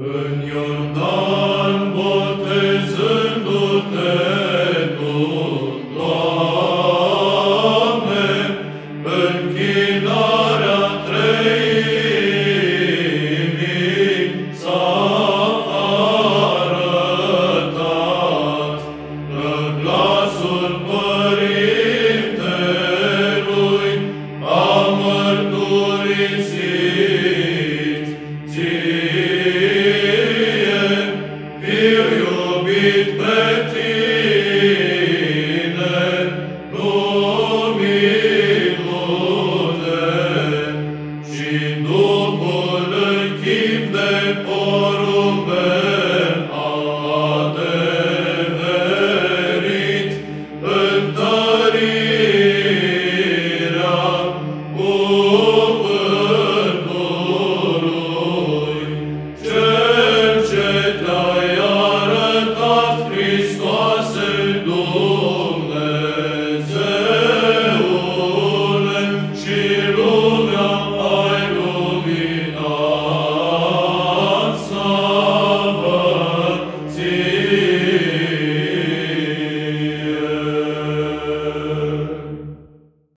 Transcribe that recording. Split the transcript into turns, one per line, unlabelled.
În Iordan botezându-te tu, Doamne, închinarea treimii s-a arătat. Că glasul Părintelui a mărturisit Deporum